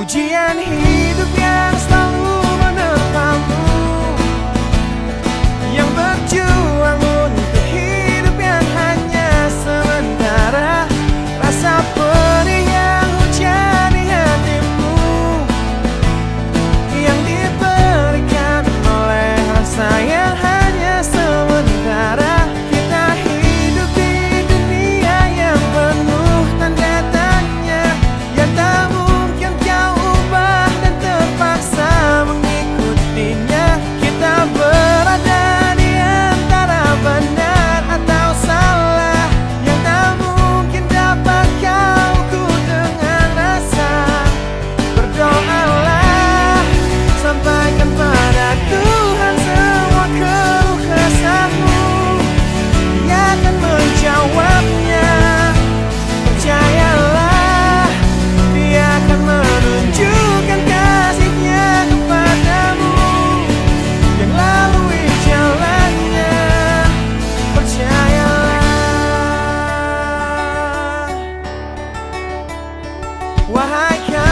Ujian hidup yang selalu Why can't